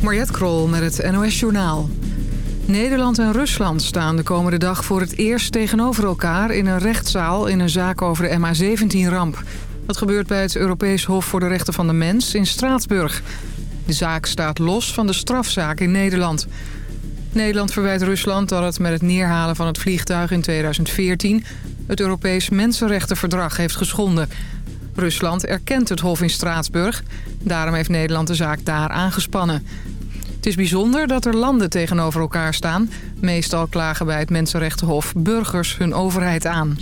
Mariette Krol met het NOS Journaal. Nederland en Rusland staan de komende dag voor het eerst tegenover elkaar... in een rechtszaal in een zaak over de MH17-ramp. Dat gebeurt bij het Europees Hof voor de Rechten van de Mens in Straatsburg. De zaak staat los van de strafzaak in Nederland. Nederland verwijt Rusland dat het met het neerhalen van het vliegtuig in 2014... het Europees Mensenrechtenverdrag heeft geschonden... Rusland erkent het hof in Straatsburg. Daarom heeft Nederland de zaak daar aangespannen. Het is bijzonder dat er landen tegenover elkaar staan. Meestal klagen bij het Mensenrechtenhof burgers hun overheid aan.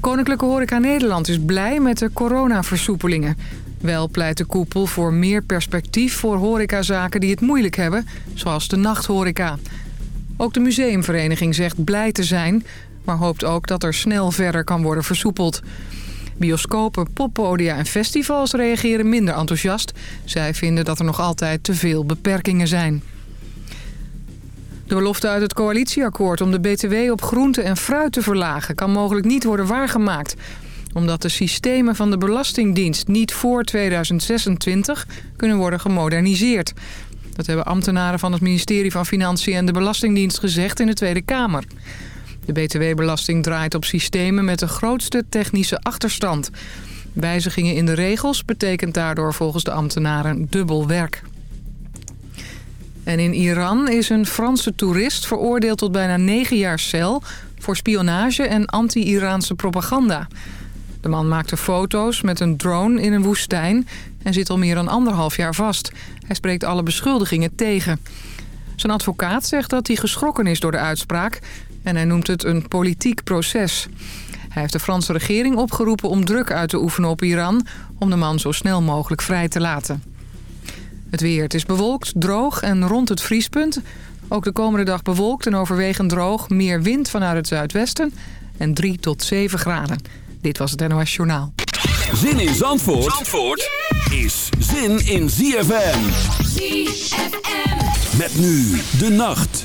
Koninklijke Horeca Nederland is blij met de coronaversoepelingen. Wel pleit de koepel voor meer perspectief voor horecazaken die het moeilijk hebben, zoals de nachthoreca. Ook de museumvereniging zegt blij te zijn, maar hoopt ook dat er snel verder kan worden versoepeld. Bioscopen, poppodia en festivals reageren minder enthousiast. Zij vinden dat er nog altijd te veel beperkingen zijn. De belofte uit het coalitieakkoord om de btw op groente en fruit te verlagen... kan mogelijk niet worden waargemaakt omdat de systemen van de Belastingdienst niet voor 2026 kunnen worden gemoderniseerd. Dat hebben ambtenaren van het ministerie van Financiën en de Belastingdienst gezegd in de Tweede Kamer. De btw-belasting draait op systemen met de grootste technische achterstand. Wijzigingen in de regels betekent daardoor volgens de ambtenaren dubbel werk. En in Iran is een Franse toerist veroordeeld tot bijna negen jaar cel... voor spionage en anti-Iraanse propaganda. De man maakte foto's met een drone in een woestijn... en zit al meer dan anderhalf jaar vast. Hij spreekt alle beschuldigingen tegen. Zijn advocaat zegt dat hij geschrokken is door de uitspraak... en hij noemt het een politiek proces. Hij heeft de Franse regering opgeroepen om druk uit te oefenen op Iran... om de man zo snel mogelijk vrij te laten. Het weer. Het is bewolkt, droog en rond het vriespunt. Ook de komende dag bewolkt en overwegend droog. Meer wind vanuit het zuidwesten en 3 tot 7 graden. Dit was het NOS Journaal. Zin in Zandvoort, Zandvoort is zin in ZFM. ZFM. Met nu de nacht.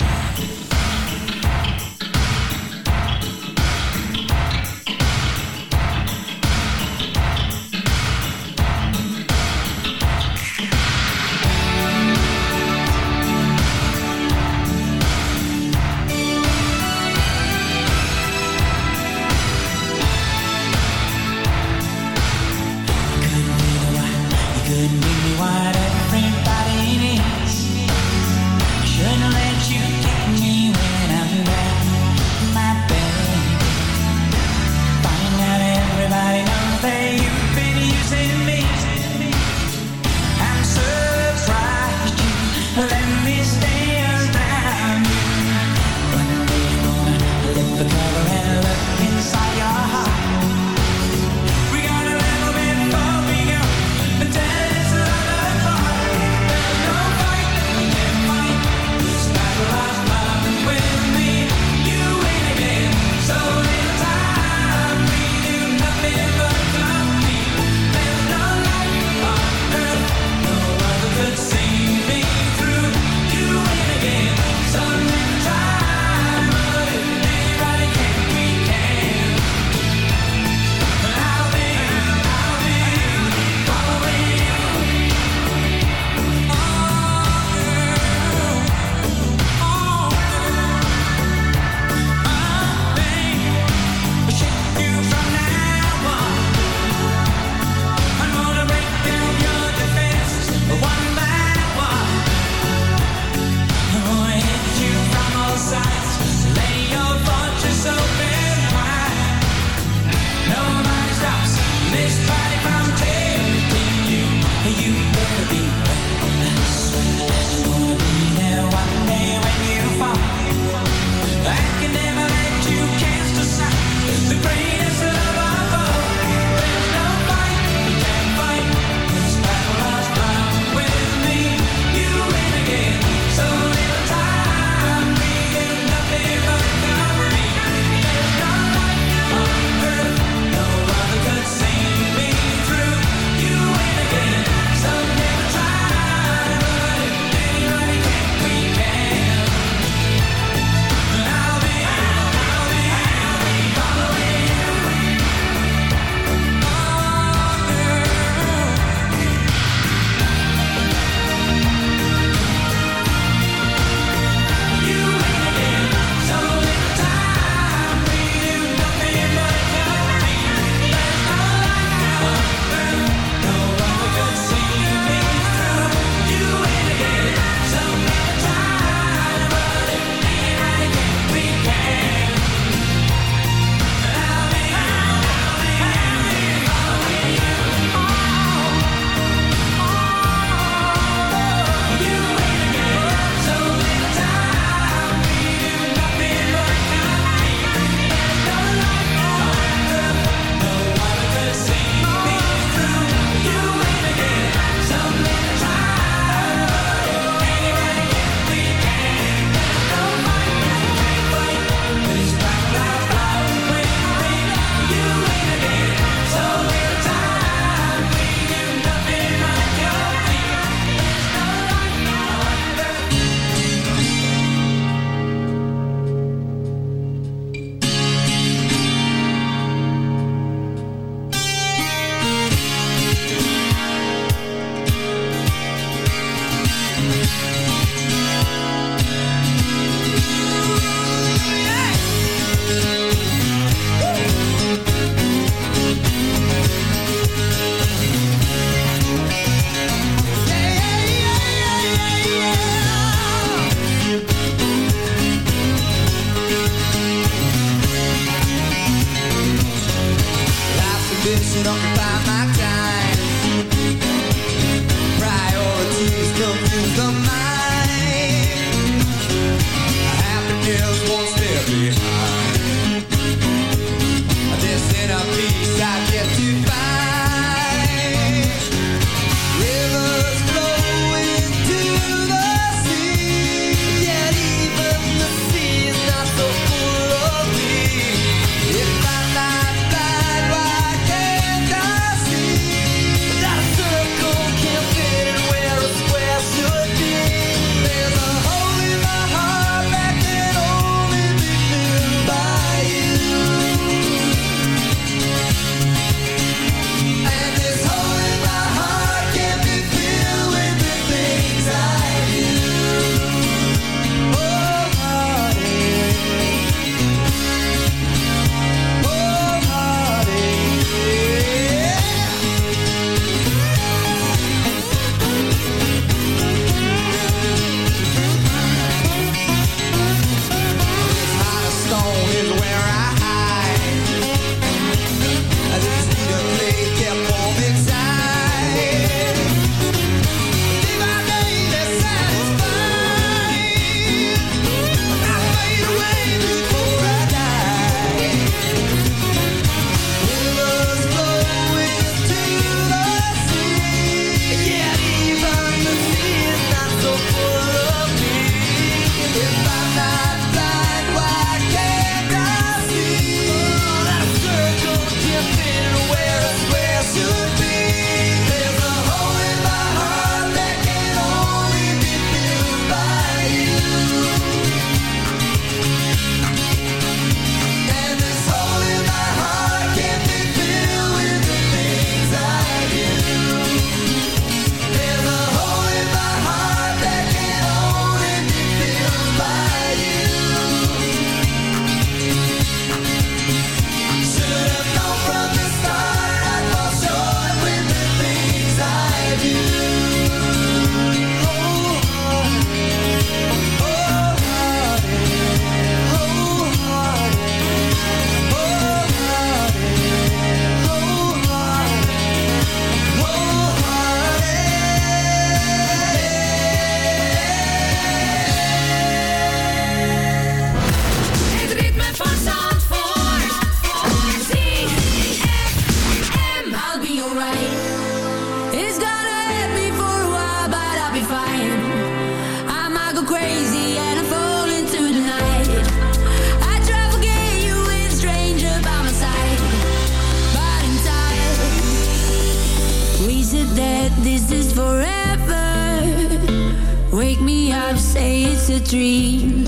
Forever. Wake me up, say it's a dream.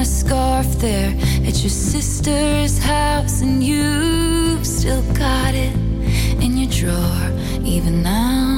a scarf there at your sister's house, and you still got it in your drawer, even now.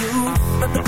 you.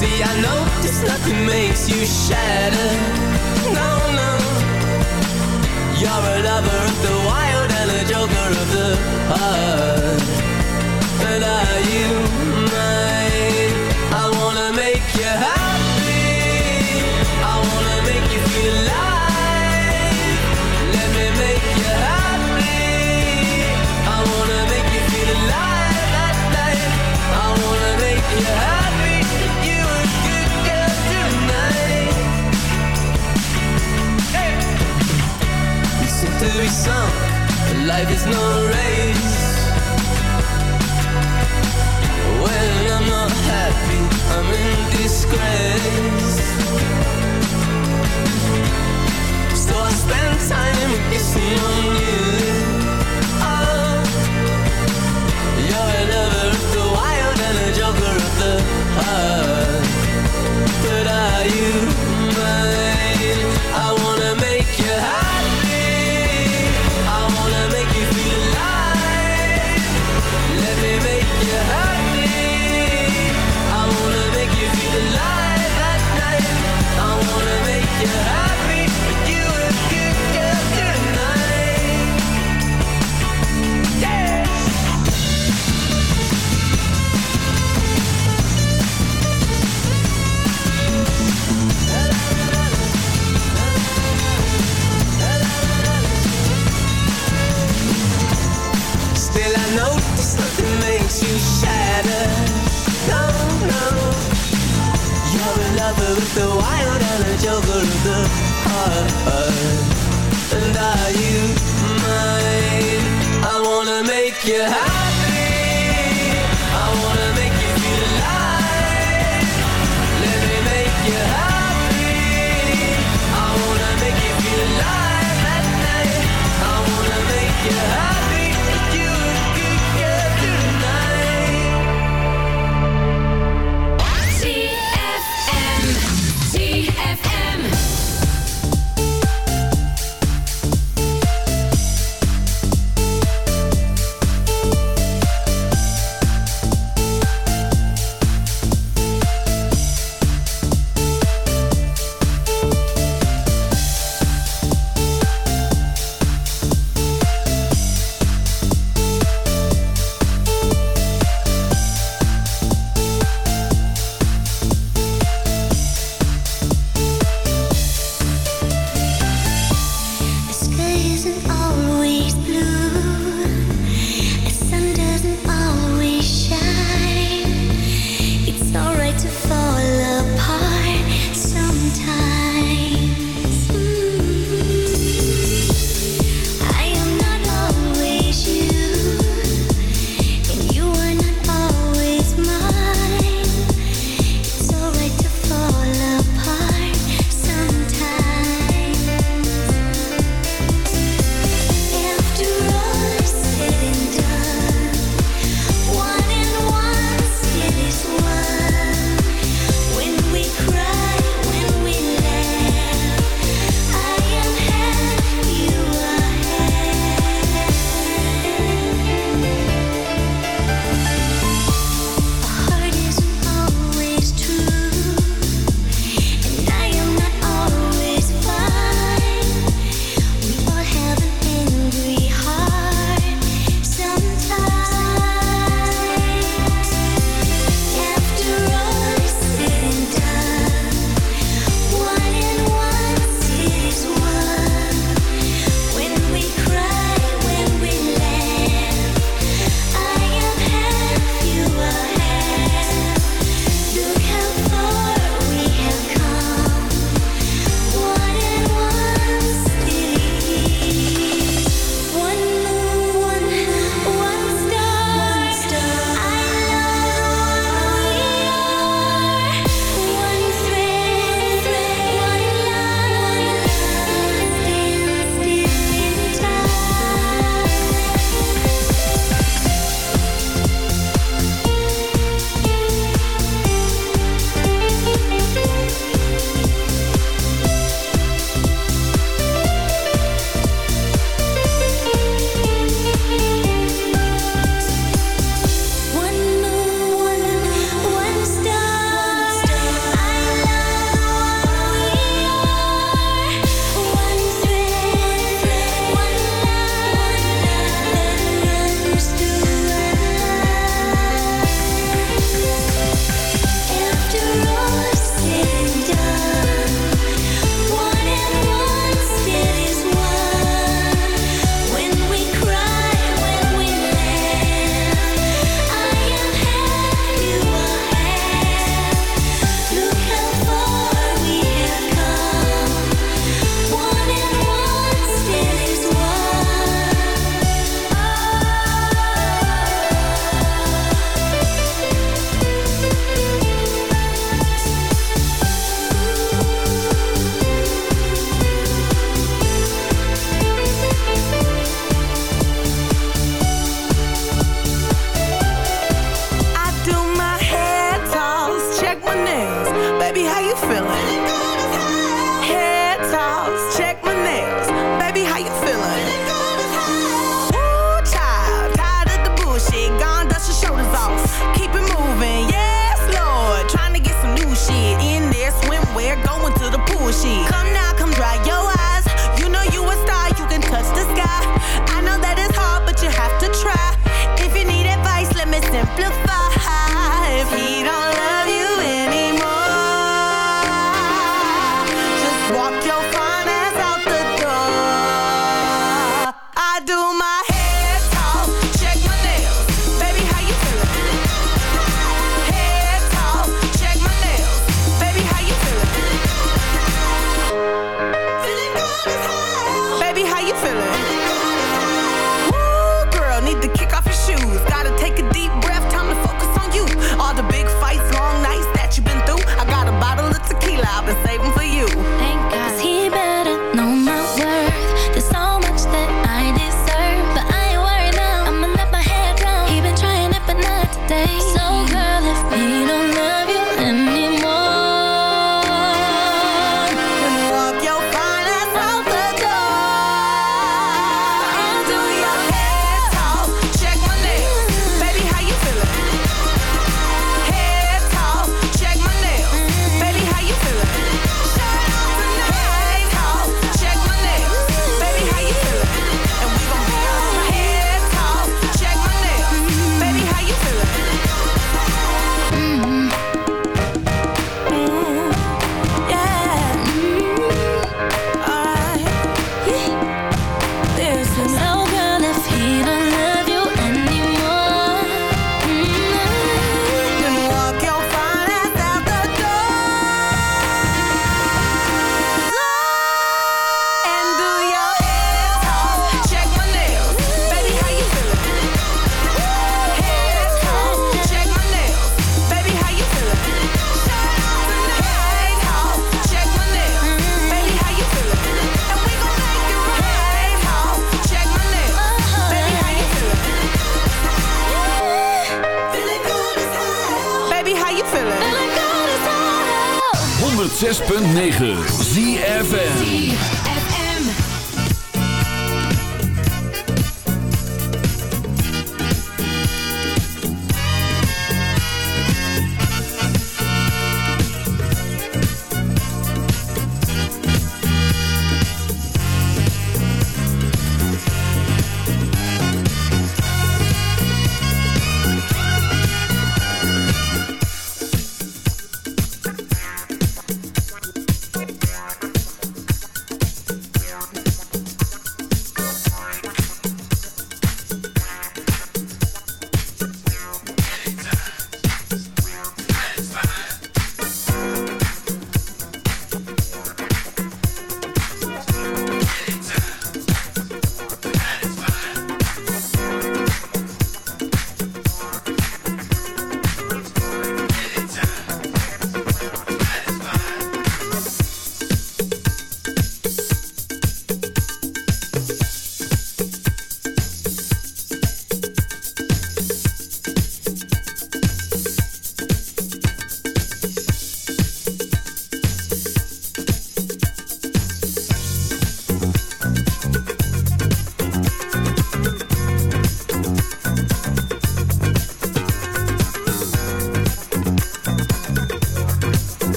See, I know just nothing makes you shatter. No, no. You're a lover of the wild and a joker of the heart. But are you mine? sunk Life is no race. When I'm not happy I'm in disgrace. So I spend time kissing on you. Oh, You're a lover of the wild And a joker of the heart But are you moved so wild and a joker of the heart And are you mine? I wanna make you happy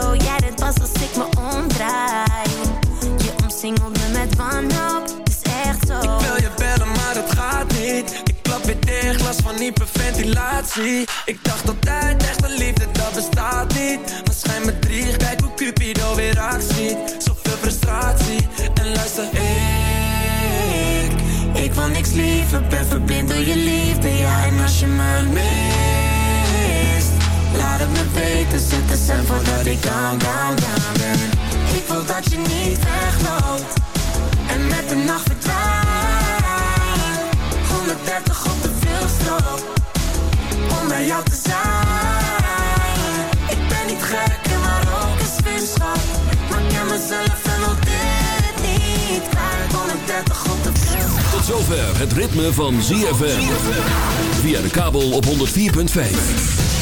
jij dit pas als ik me omdraai Je omsingelt me met wanhoop, het is echt zo Ik wil je bellen, maar het gaat niet. Ik klap weer dicht, last van hyperventilatie. Ik dacht altijd, echte liefde, dat bestaat niet. Maar schijn me drie, kijk hoe Cupido weer actie. Zoveel frustratie, en luister, ik... Ik wil niks liever, ben verblind door je liefde Ja, en als je me mist Laat het me weten, zet de cent voordat ik down, down, down ben. Ik wil dat je niet wegloopt en met de nacht verdwijnt. 130 op de veelstrook om bij jou te zijn. Ik ben niet gek en maar ook is vuurschap. Maar ken mezelf en wil dit niet kwijt. 130 op de veelstrook. Tot zover het ritme van ZFM. Via de kabel op 104.5.